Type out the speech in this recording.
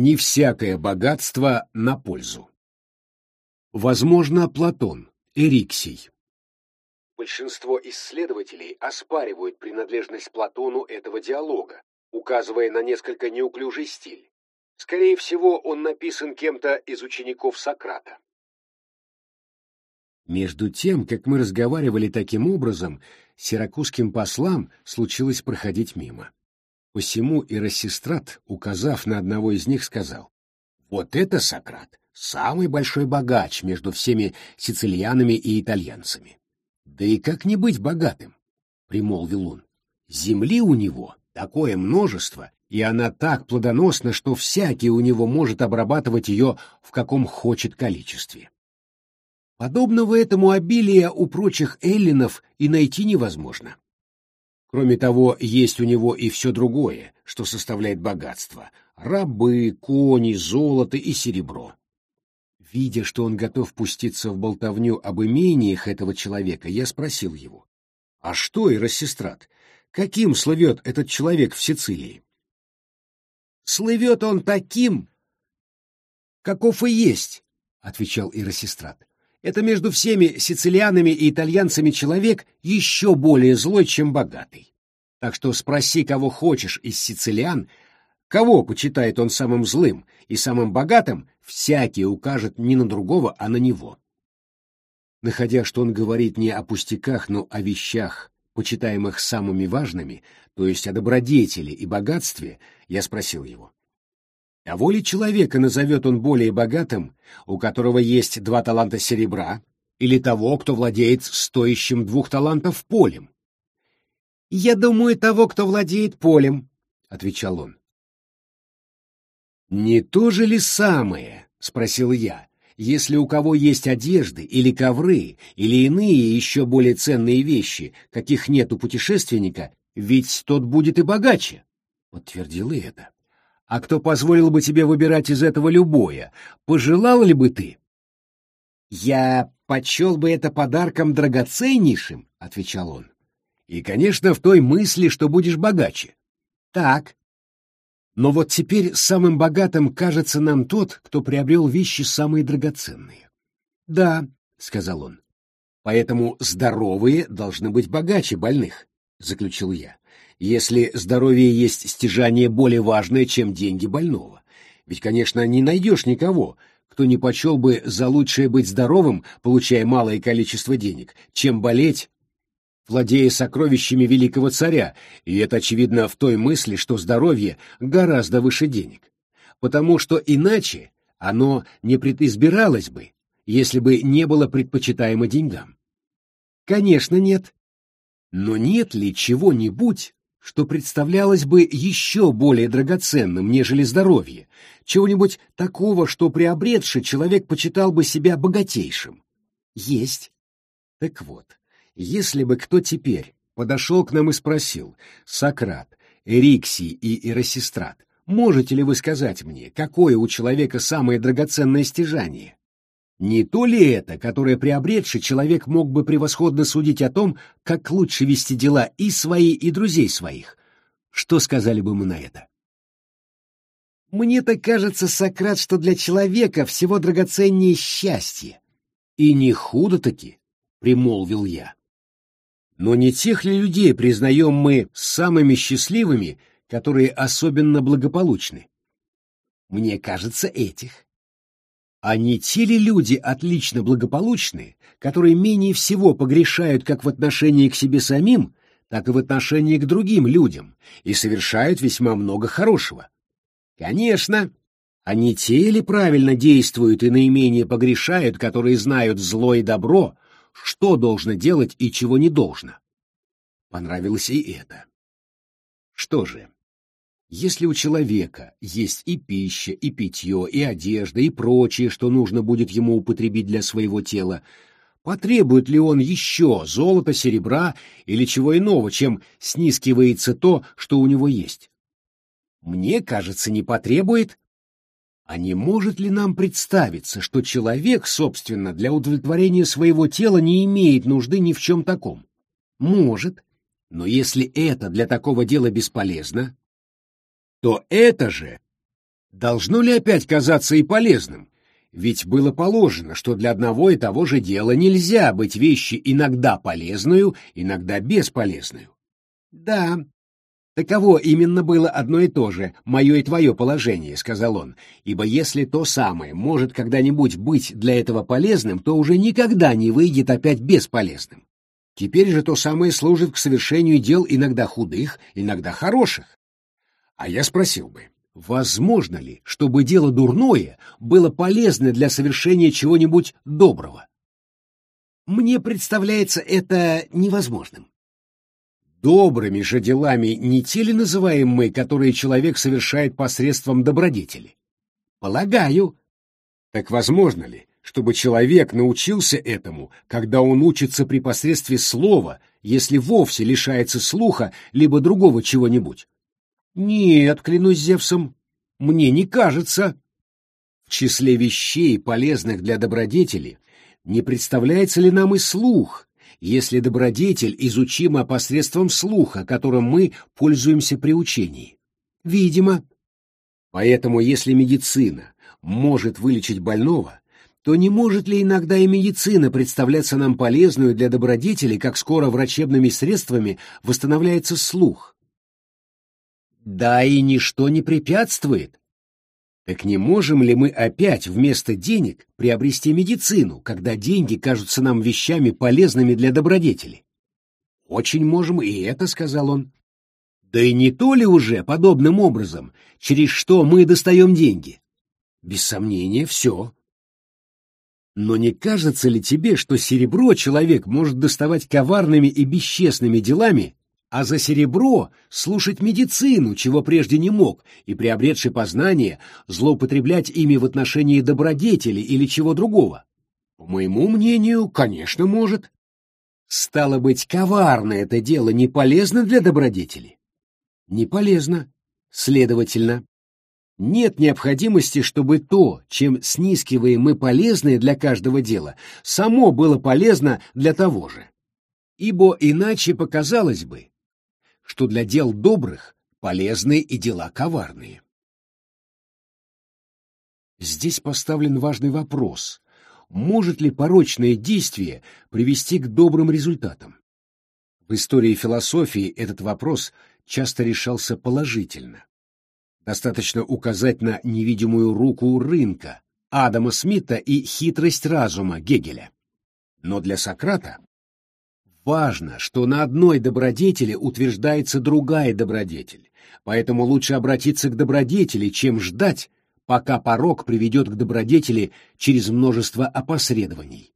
Не всякое богатство на пользу. Возможно, Платон, Эриксий. Большинство исследователей оспаривают принадлежность Платону этого диалога, указывая на несколько неуклюжий стиль. Скорее всего, он написан кем-то из учеников Сократа. Между тем, как мы разговаривали таким образом, сиракузским послам случилось проходить мимо. Посему и Рассистрат, указав на одного из них, сказал, «Вот это Сократ, самый большой богач между всеми сицилианами и итальянцами. Да и как не быть богатым?» — примолвил он. «Земли у него такое множество, и она так плодоносна, что всякий у него может обрабатывать ее в каком хочет количестве. Подобного этому обилия у прочих эллинов и найти невозможно. Кроме того, есть у него и все другое, что составляет богатство — рабы, кони, золото и серебро. Видя, что он готов пуститься в болтовню об имениях этого человека, я спросил его, «А что, Иросестрат, каким слывет этот человек в Сицилии?» «Слывет он таким, каков и есть», — отвечал Иросестрат. Это между всеми сицилианами и итальянцами человек еще более злой, чем богатый. Так что спроси, кого хочешь из сицилиан, кого почитает он самым злым и самым богатым, всякий укажет не на другого, а на него. Находя, что он говорит не о пустяках, но о вещах, почитаемых самыми важными, то есть о добродетели и богатстве, я спросил его. А воли человека назовет он более богатым, у которого есть два таланта серебра, или того, кто владеет стоящим двух талантов полем? — Я думаю, того, кто владеет полем, — отвечал он. — Не то же ли самое, — спросил я, — если у кого есть одежды или ковры, или иные еще более ценные вещи, каких нет у путешественника, ведь тот будет и богаче? Подтвердил и это. А кто позволил бы тебе выбирать из этого любое? Пожелал ли бы ты? Я почел бы это подарком драгоценнейшим, отвечал он. И, конечно, в той мысли, что будешь богаче. Так. Но вот теперь самым богатым кажется нам тот, кто приобрел вещи самые драгоценные. Да, сказал он. Поэтому здоровые должны быть богаче больных, заключил я если здоровье есть стяжание более важное, чем деньги больного. Ведь, конечно, не найдешь никого, кто не почел бы за лучшее быть здоровым, получая малое количество денег, чем болеть, владея сокровищами великого царя, и это очевидно в той мысли, что здоровье гораздо выше денег. Потому что иначе оно не предизбиралось бы, если бы не было предпочитаемо деньгам. Конечно, нет. Но нет ли чего-нибудь, что представлялось бы еще более драгоценным, нежели здоровье, чего-нибудь такого, что приобретший человек почитал бы себя богатейшим. Есть. Так вот, если бы кто теперь подошел к нам и спросил, Сократ, Эриксий и Иросистрат, можете ли вы сказать мне, какое у человека самое драгоценное стяжание? Не то ли это, которое приобретший человек мог бы превосходно судить о том, как лучше вести дела и свои, и друзей своих? Что сказали бы мы на это? Мне-то кажется, Сократ, что для человека всего драгоценнее счастье. И не худо-таки, — примолвил я. Но не тех ли людей признаем мы самыми счастливыми, которые особенно благополучны? Мне кажется, этих. А не те ли люди отлично благополучны, которые менее всего погрешают как в отношении к себе самим, так и в отношении к другим людям и совершают весьма много хорошего? Конечно, они те ли правильно действуют и наименее погрешают, которые знают зло и добро, что должно делать и чего не должно? Понравилось и это. Что же, если у человека есть и пища, и питье, и одежда, и прочее, что нужно будет ему употребить для своего тела, потребует ли он еще золота, серебра или чего иного, чем снискивается то, что у него есть? Мне кажется, не потребует. А не может ли нам представиться, что человек, собственно, для удовлетворения своего тела не имеет нужды ни в чем таком? Может. Но если это для такого дела бесполезно, то это же должно ли опять казаться и полезным? Ведь было положено, что для одного и того же дела нельзя быть вещи иногда полезную, иногда бесполезную. Да, таково именно было одно и то же, мое и твое положение, сказал он, ибо если то самое может когда-нибудь быть для этого полезным, то уже никогда не выйдет опять бесполезным. Теперь же то самое служит к совершению дел иногда худых, иногда хороших. А я спросил бы, возможно ли, чтобы дело дурное было полезно для совершения чего-нибудь доброго? Мне представляется это невозможным. Добрыми же делами не те ли называем мы, которые человек совершает посредством добродетели? Полагаю. Так возможно ли, чтобы человек научился этому, когда он учится при посредстве слова, если вовсе лишается слуха либо другого чего-нибудь? Нет, клянусь Зевсом, мне не кажется. В числе вещей, полезных для добродетели, не представляется ли нам и слух, если добродетель изучима посредством слуха, которым мы пользуемся при учении? Видимо. Поэтому, если медицина может вылечить больного, то не может ли иногда и медицина представляться нам полезную для добродетели, как скоро врачебными средствами восстанавливается слух? Да и ничто не препятствует. Так не можем ли мы опять вместо денег приобрести медицину, когда деньги кажутся нам вещами полезными для добродетели? Очень можем и это, сказал он. Да и не то ли уже подобным образом, через что мы достаем деньги? Без сомнения, все. Но не кажется ли тебе, что серебро человек может доставать коварными и бесчестными делами а за серебро слушать медицину, чего прежде не мог, и, приобретший познание, злоупотреблять ими в отношении добродетели или чего другого? По моему мнению, конечно, может. Стало быть, коварно это дело не полезно для добродетели? Не полезно. Следовательно, нет необходимости, чтобы то, чем снискиваем мы полезное для каждого дела, само было полезно для того же. Ибо иначе показалось бы, что для дел добрых полезны и дела коварные. Здесь поставлен важный вопрос. Может ли порочное действие привести к добрым результатам? В истории философии этот вопрос часто решался положительно. Достаточно указать на невидимую руку рынка Адама Смита и хитрость разума Гегеля. Но для Сократа Важно, что на одной добродетели утверждается другая добродетель, поэтому лучше обратиться к добродетели, чем ждать, пока порог приведет к добродетели через множество опосредований.